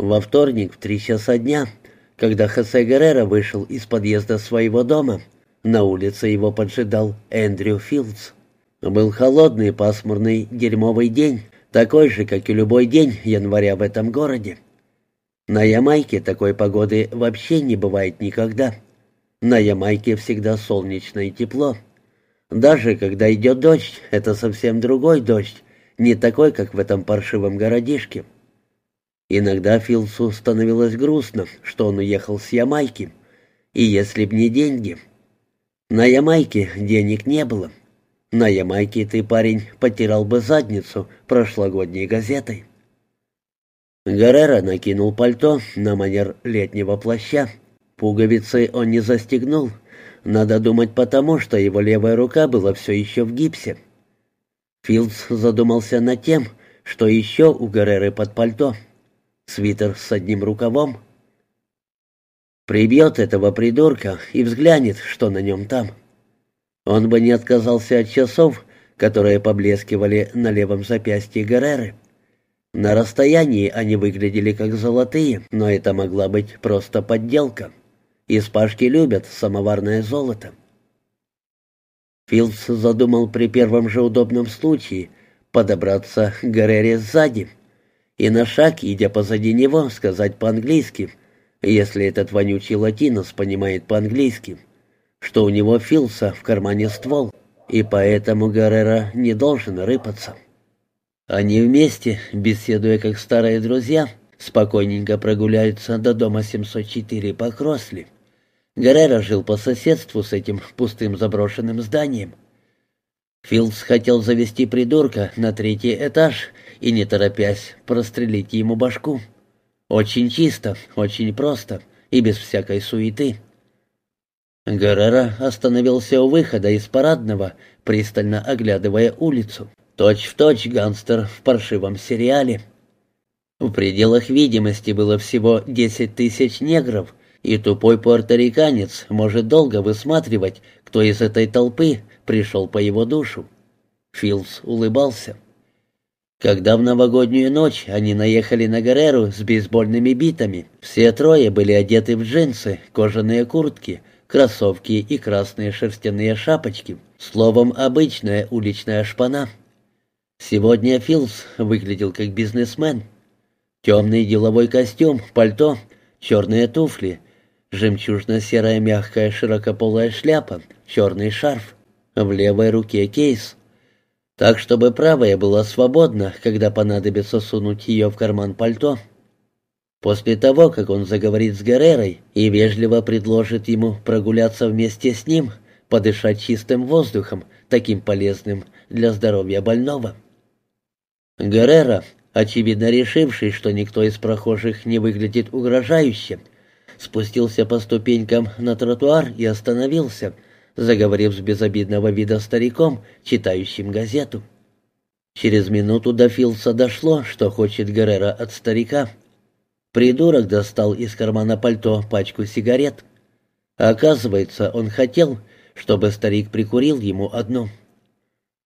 Во вторник в три часа дня, когда Хосе Геррера вышел из подъезда своего дома, на улице его поджидал Эндрю Филдс. Был холодный, пасмурный, дерьмовый день, такой же, как и любой день января в этом городе. На Ямайке такой погоды вообще не бывает никогда. На Ямайке всегда солнечно и тепло. Даже когда идет дождь, это совсем другой дождь, не такой, как в этом паршивом городишке. Иногда Филсу становилось грустно, что он уехал с Ямайки, и если б не деньги. На Ямайке денег не было. На Ямайке ты, парень, потерял бы задницу прошлогодней газетой. Гаррера накинул пальто на манер летнего плаща. Пуговицы он не застегнул. Надо думать потому, что его левая рука была все еще в гипсе. Филдс задумался над тем, что еще у Гарреры под пальто. Свитер с одним рукавом. Прибьет этого придурка и взглянет, что на нем там. Он бы не отказался от часов, которые поблескивали на левом запястье Герреры. На расстоянии они выглядели как золотые, но это могла быть просто подделка. Испашки любят самоварное золото. Филдс задумал при первом же удобном случае подобраться к Геррере сзади и на шаг, идя позади него, сказать по-английски, если этот вонючий латинос понимает по-английски — что у него Филса в кармане ствол, и поэтому Гаррера не должен рыпаться. Они вместе, беседуя как старые друзья, спокойненько прогуляются до дома 704 по Кросли. Гаррера жил по соседству с этим пустым заброшенным зданием. Филдс хотел завести придурка на третий этаж и, не торопясь, прострелить ему башку. Очень чисто, очень просто и без всякой суеты. Геррера остановился у выхода из парадного, пристально оглядывая улицу. Точь-в-точь точь гангстер в паршивом сериале. В пределах видимости было всего десять тысяч негров, и тупой пуэрториканец может долго высматривать, кто из этой толпы пришел по его душу. Филдс улыбался. Когда в новогоднюю ночь они наехали на Герреру с бейсбольными битами, все трое были одеты в джинсы, кожаные куртки, кроссовки и красные шерстяные шапочки. Словом, обычная уличная шпана. Сегодня Филс выглядел как бизнесмен. Темный деловой костюм, пальто, черные туфли, жемчужно-серая мягкая широкополая шляпа, черный шарф. В левой руке кейс. Так, чтобы правая была свободна, когда понадобится сунуть ее в карман пальто. После того, как он заговорит с Геррерой и вежливо предложит ему прогуляться вместе с ним, подышать чистым воздухом, таким полезным для здоровья больного. Геррера, очевидно решивший, что никто из прохожих не выглядит угрожающе, спустился по ступенькам на тротуар и остановился, заговорив с безобидного вида стариком, читающим газету. Через минуту до Филса дошло, что хочет Геррера от старика — Придурок достал из кармана пальто пачку сигарет. Оказывается, он хотел, чтобы старик прикурил ему одну.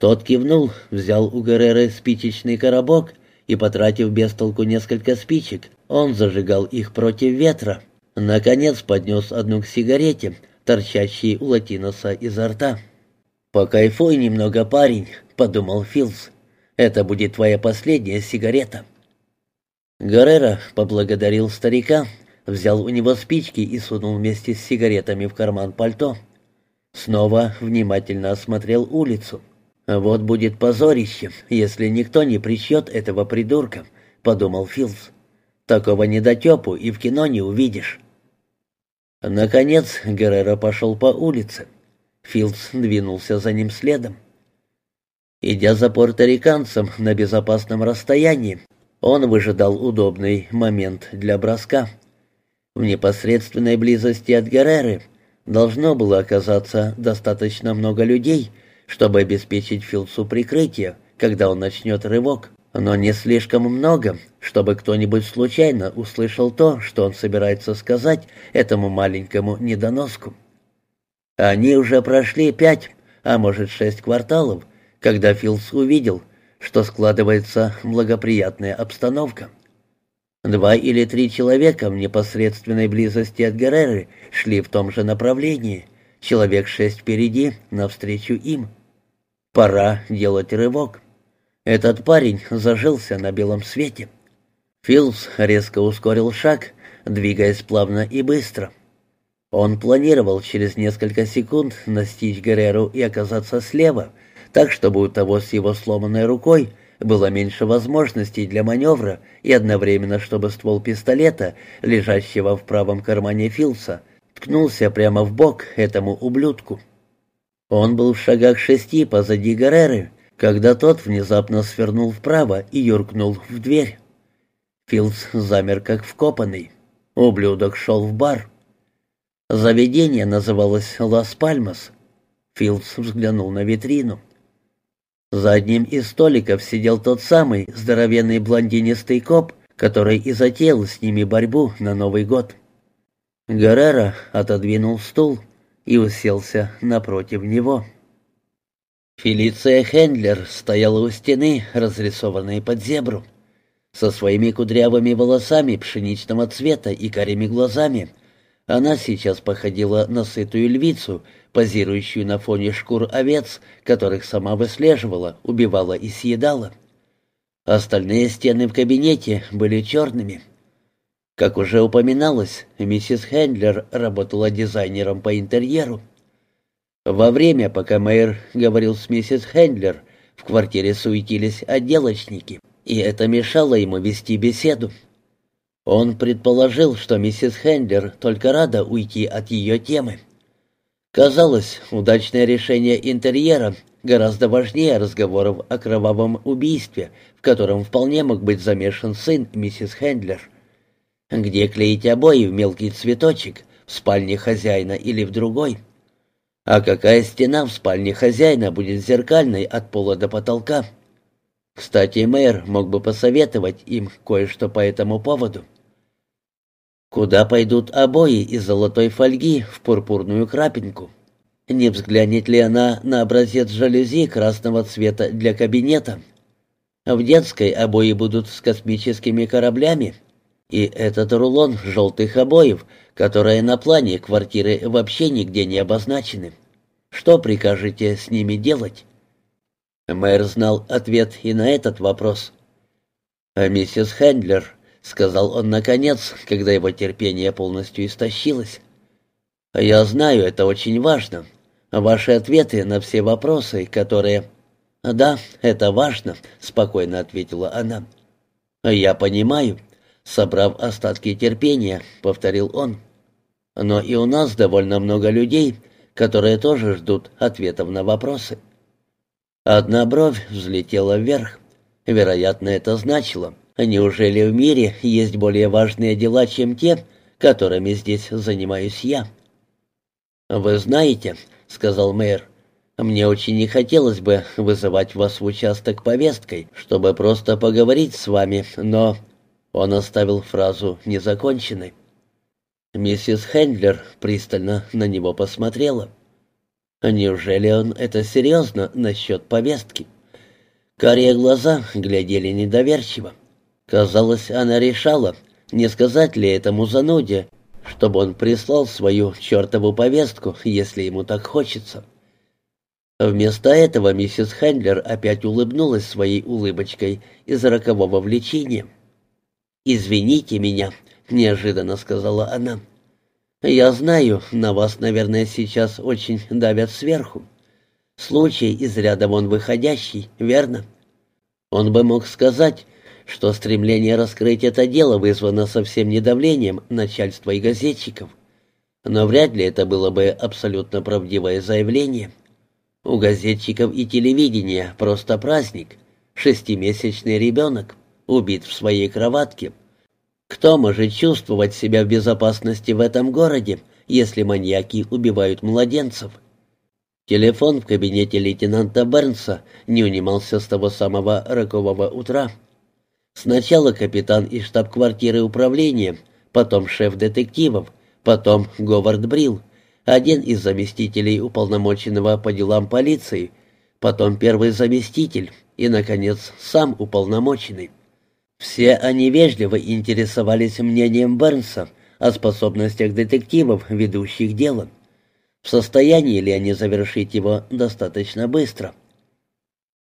Тот кивнул, взял у Герреры спичечный коробок и, потратив без толку несколько спичек, он зажигал их против ветра. Наконец поднес одну к сигарете, торчащей у латиноса изо рта. «Покайфуй немного, парень», — подумал Филс. «Это будет твоя последняя сигарета». Геррера поблагодарил старика, взял у него спички и сунул вместе с сигаретами в карман пальто. Снова внимательно осмотрел улицу. «Вот будет позорище, если никто не прищет этого придурка», — подумал Филдс. «Такого недотепу и в кино не увидишь». Наконец Геррера пошел по улице. Филдс двинулся за ним следом. Идя за порториканцем на безопасном расстоянии, он выжидал удобный момент для броска. В непосредственной близости от Герреры должно было оказаться достаточно много людей, чтобы обеспечить Филдсу прикрытие, когда он начнет рывок, но не слишком много, чтобы кто-нибудь случайно услышал то, что он собирается сказать этому маленькому недоноску. Они уже прошли пять, а может шесть кварталов, когда Филдс увидел, что складывается благоприятная обстановка. Два или три человека в непосредственной близости от Герреры шли в том же направлении, человек шесть впереди, навстречу им. Пора делать рывок. Этот парень зажился на белом свете. Филдс резко ускорил шаг, двигаясь плавно и быстро. Он планировал через несколько секунд настичь Герреру и оказаться слева, так чтобы у того с его сломанной рукой было меньше возможностей для маневра и одновременно, чтобы ствол пистолета, лежащего в правом кармане Филса, ткнулся прямо в бок этому ублюдку. Он был в шагах шести позади Герреры, когда тот внезапно свернул вправо и юркнул в дверь. Филдс замер как вкопанный. Ублюдок шел в бар. Заведение называлось «Лас Пальмас». Филдс взглянул на витрину. За одним из столиков сидел тот самый здоровенный блондинистый коп, который и затеял с ними борьбу на Новый год. Геррера отодвинул стул и уселся напротив него. Фелиция Хендлер стояла у стены, разрисованной под зебру. Со своими кудрявыми волосами пшеничного цвета и карими глазами она сейчас походила на сытую львицу, позирующую на фоне шкур овец, которых сама выслеживала, убивала и съедала. Остальные стены в кабинете были черными. Как уже упоминалось, миссис Хендлер работала дизайнером по интерьеру. Во время, пока мэр говорил с миссис Хендлер, в квартире суетились отделочники, и это мешало ему вести беседу. Он предположил, что миссис Хендлер только рада уйти от ее темы. Казалось, удачное решение интерьера гораздо важнее разговоров о кровавом убийстве, в котором вполне мог быть замешан сын миссис Хендлер. Где клеить обои в мелкий цветочек, в спальне хозяина или в другой? А какая стена в спальне хозяина будет зеркальной от пола до потолка? Кстати, мэр мог бы посоветовать им кое-что по этому поводу. Куда пойдут обои из золотой фольги в пурпурную крапинку? Не взглянет ли она на образец жалюзи красного цвета для кабинета? В детской обои будут с космическими кораблями. И этот рулон желтых обоев, которые на плане квартиры вообще нигде не обозначены. Что прикажете с ними делать? Мэр знал ответ и на этот вопрос. А миссис Хендлер — сказал он наконец, когда его терпение полностью истощилось. «Я знаю, это очень важно. Ваши ответы на все вопросы, которые...» «Да, это важно», — спокойно ответила она. «Я понимаю», — собрав остатки терпения, повторил он. «Но и у нас довольно много людей, которые тоже ждут ответов на вопросы». Одна бровь взлетела вверх. Вероятно, это значило, Неужели в мире есть более важные дела, чем те, которыми здесь занимаюсь я? Вы знаете, сказал мэр, мне очень не хотелось бы вызывать вас в участок повесткой, чтобы просто поговорить с вами, но он оставил фразу незаконченной. Миссис Хендлер пристально на него посмотрела. Неужели он это серьезно насчет повестки? Карие глаза глядели недоверчиво. Казалось, она решала, не сказать ли этому зануде, чтобы он прислал свою чертову повестку, если ему так хочется. Вместо этого миссис Хендлер опять улыбнулась своей улыбочкой из рокового влечения. «Извините меня», — неожиданно сказала она. «Я знаю, на вас, наверное, сейчас очень давят сверху. Случай из ряда вон выходящий, верно?» Он бы мог сказать, что стремление раскрыть это дело вызвано совсем не давлением начальства и газетчиков. Но вряд ли это было бы абсолютно правдивое заявление. У газетчиков и телевидения просто праздник. Шестимесячный ребенок, убит в своей кроватке. Кто может чувствовать себя в безопасности в этом городе, если маньяки убивают младенцев? Телефон в кабинете лейтенанта Бернса не унимался с того самого рокового утра. Сначала капитан из штаб-квартиры управления, потом шеф детективов, потом Говард Брил, один из заместителей уполномоченного по делам полиции, потом первый заместитель и, наконец, сам уполномоченный. Все они вежливо интересовались мнением Бернса о способностях детективов, ведущих дело. В состоянии ли они завершить его достаточно быстро?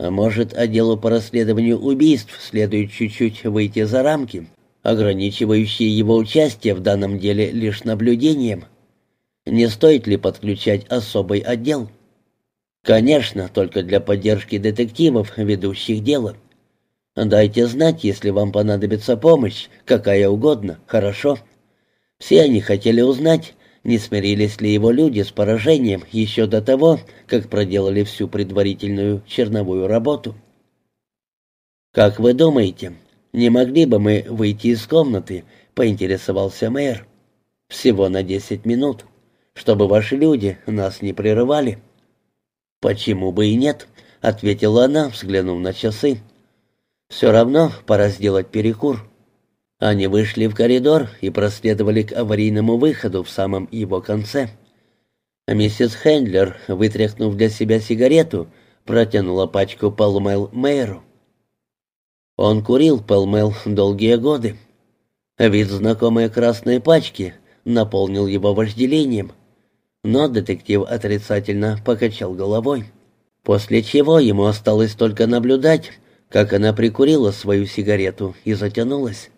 А может, отделу по расследованию убийств следует чуть-чуть выйти за рамки, ограничивающие его участие в данном деле лишь наблюдением? Не стоит ли подключать особый отдел? Конечно, только для поддержки детективов, ведущих дело. Дайте знать, если вам понадобится помощь, какая угодно, хорошо? Все они хотели узнать, не смирились ли его люди с поражением еще до того, как проделали всю предварительную черновую работу. «Как вы думаете, не могли бы мы выйти из комнаты?» — поинтересовался мэр. «Всего на десять минут, чтобы ваши люди нас не прерывали». «Почему бы и нет?» — ответила она, взглянув на часы. Все равно пора сделать перекур. Они вышли в коридор и проследовали к аварийному выходу в самом его конце. Миссис Хендлер, вытряхнув для себя сигарету, протянула пачку Пэлмэл Мэйру. Он курил Пэлмэл долгие годы. Вид знакомой красной пачки наполнил его вожделением, но детектив отрицательно покачал головой, после чего ему осталось только наблюдать, как она прикурила свою сигарету и затянулась,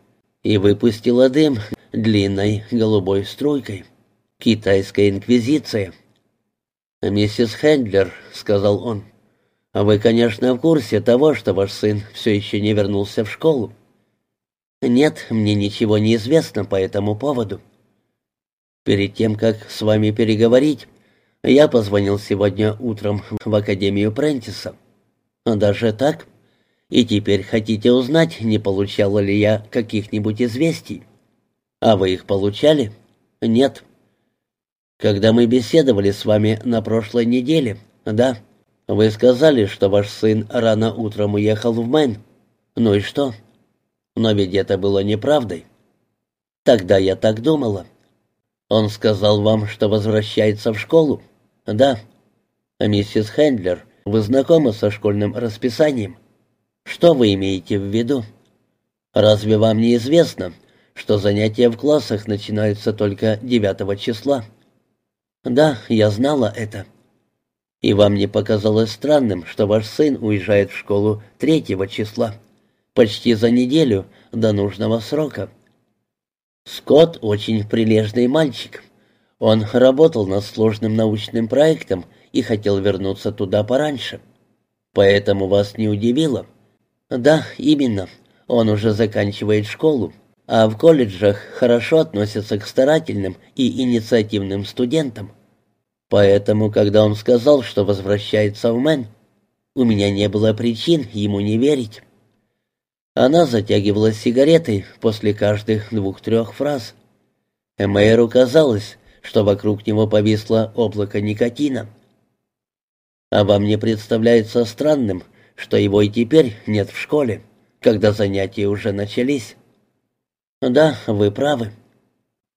и выпустила дым длинной голубой струйкой. Китайская инквизиция. «Миссис Хендлер», — сказал он, — «вы, конечно, в курсе того, что ваш сын все еще не вернулся в школу?» «Нет, мне ничего не известно по этому поводу». «Перед тем, как с вами переговорить, я позвонил сегодня утром в Академию Прентиса». «Даже так?» И теперь хотите узнать, не получала ли я каких-нибудь известий? А вы их получали? Нет. Когда мы беседовали с вами на прошлой неделе, да, вы сказали, что ваш сын рано утром уехал в Мэн. Ну и что? Но ведь это было неправдой. Тогда я так думала. Он сказал вам, что возвращается в школу? Да. Миссис Хендлер, вы знакомы со школьным расписанием? Что вы имеете в виду? Разве вам не известно, что занятия в классах начинаются только 9 числа? Да, я знала это. И вам не показалось странным, что ваш сын уезжает в школу 3 числа, почти за неделю до нужного срока? Скотт очень прилежный мальчик. Он работал над сложным научным проектом и хотел вернуться туда пораньше. Поэтому вас не удивило, «Да, именно. Он уже заканчивает школу, а в колледжах хорошо относятся к старательным и инициативным студентам. Поэтому, когда он сказал, что возвращается в Мэн, у меня не было причин ему не верить». Она затягивалась сигаретой после каждых двух-трех фраз. Мэйру казалось, что вокруг него повисло облако никотина. «А вам не представляется странным, что его и теперь нет в школе, когда занятия уже начались. Да, вы правы.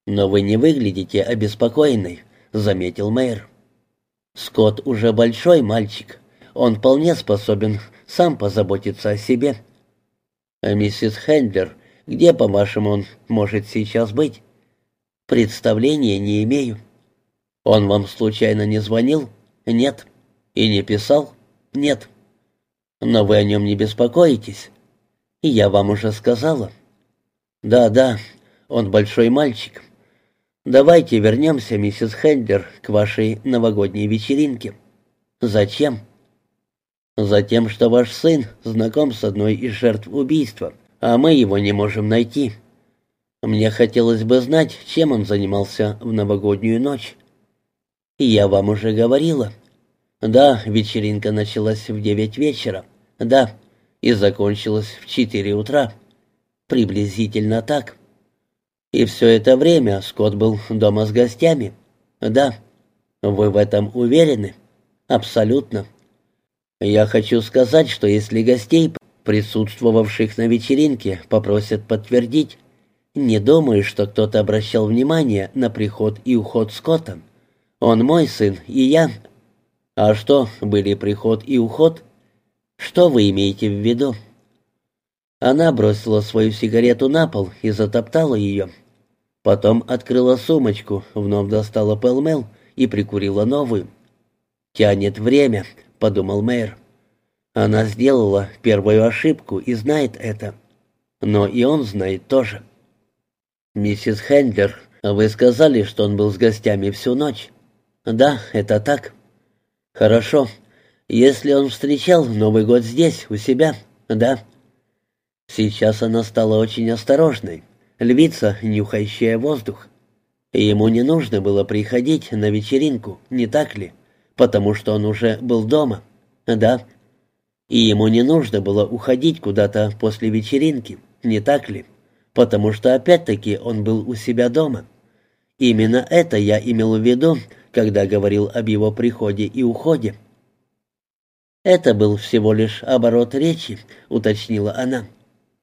Но вы не выглядите обеспокоенной, заметил мэр. Скотт уже большой мальчик. Он вполне способен сам позаботиться о себе. А миссис Хендлер, где, по-вашему, он может сейчас быть? Представления не имею. Он вам случайно не звонил? Нет. И не писал? Нет. Но вы о нем не беспокоитесь. Я вам уже сказала. Да, да, он большой мальчик. Давайте вернемся, миссис Хендлер, к вашей новогодней вечеринке. Зачем? Затем, что ваш сын знаком с одной из жертв убийства, а мы его не можем найти. Мне хотелось бы знать, чем он занимался в новогоднюю ночь. Я вам уже говорила. Да, вечеринка началась в девять вечера. Да, и закончилось в четыре утра. Приблизительно так. И все это время Скотт был дома с гостями. Да. Вы в этом уверены? Абсолютно. Я хочу сказать, что если гостей, присутствовавших на вечеринке, попросят подтвердить, не думаю, что кто-то обращал внимание на приход и уход Скотта. Он мой сын, и я. А что, были приход и уход? Что вы имеете в виду? Она бросила свою сигарету на пол и затоптала ее. Потом открыла сумочку, вновь достала пелмел и прикурила новую. «Тянет время», — подумал мэр. Она сделала первую ошибку и знает это. Но и он знает тоже. «Миссис Хендлер, вы сказали, что он был с гостями всю ночь?» «Да, это так». «Хорошо. Если он встречал Новый год здесь, у себя?» «Да». Сейчас она стала очень осторожной. Львица, нюхающая воздух. Ему не нужно было приходить на вечеринку, не так ли? Потому что он уже был дома. Да. И ему не нужно было уходить куда-то после вечеринки, не так ли? Потому что опять-таки он был у себя дома. Именно это я имел в виду, когда говорил об его приходе и уходе. «Это был всего лишь оборот речи», — уточнила она.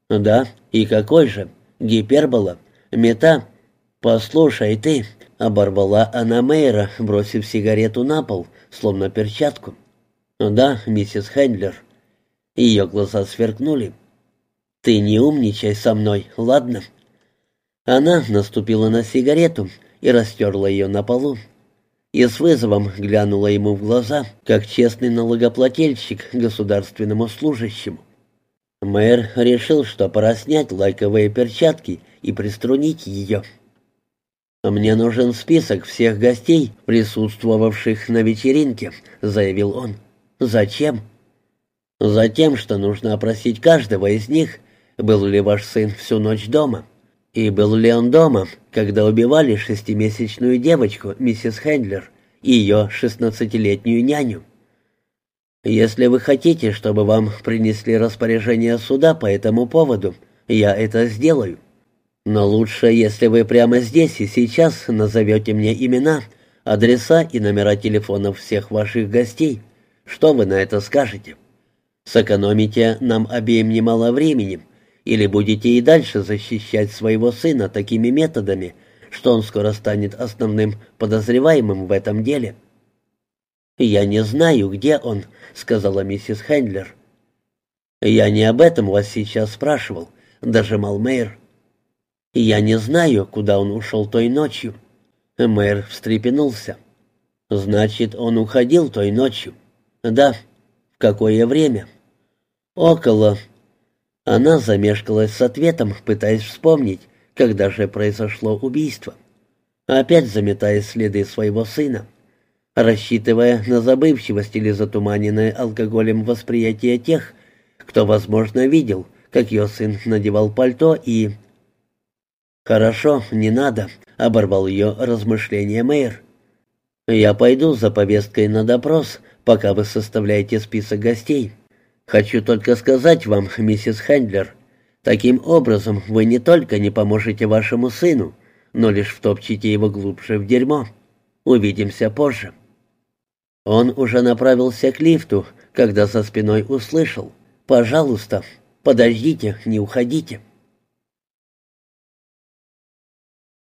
«Да, и какой же? Гипербола? Мета? Послушай ты», — оборвала она Мейера, бросив сигарету на пол, словно перчатку. «Да, миссис Хендлер». Ее глаза сверкнули. «Ты не умничай со мной, ладно?» Она наступила на сигарету и растерла ее на полу. И с вызовом глянула ему в глаза, как честный налогоплательщик государственному служащему. Мэр решил, что пора снять лайковые перчатки и приструнить ее. «Мне нужен список всех гостей, присутствовавших на вечеринке», — заявил он. «Зачем?» «Затем, что нужно опросить каждого из них, был ли ваш сын всю ночь дома, и был ли он дома, когда убивали шестимесячную девочку, миссис Хендлер, и ее шестнадцатилетнюю няню. Если вы хотите, чтобы вам принесли распоряжение суда по этому поводу, я это сделаю. Но лучше, если вы прямо здесь и сейчас назовете мне имена, адреса и номера телефонов всех ваших гостей. Что вы на это скажете? Сэкономите нам обеим немало времени, или будете и дальше защищать своего сына такими методами, что он скоро станет основным подозреваемым в этом деле?» «Я не знаю, где он», — сказала миссис Хендлер. «Я не об этом вас сейчас спрашивал», — дожимал мэр. «Я не знаю, куда он ушел той ночью». Мэр встрепенулся. «Значит, он уходил той ночью?» «Да». «В какое время?» «Около...» Она замешкалась с ответом, пытаясь вспомнить, когда же произошло убийство. Опять заметая следы своего сына рассчитывая на забывчивость или затуманенное алкоголем восприятие тех, кто, возможно, видел, как ее сын надевал пальто и... «Хорошо, не надо», — оборвал ее размышления мэр. «Я пойду за повесткой на допрос, пока вы составляете список гостей. Хочу только сказать вам, миссис Хендлер, таким образом вы не только не поможете вашему сыну, но лишь втопчете его глубже в дерьмо. Увидимся позже». Он уже направился к лифту, когда за спиной услышал «Пожалуйста, подождите, не уходите».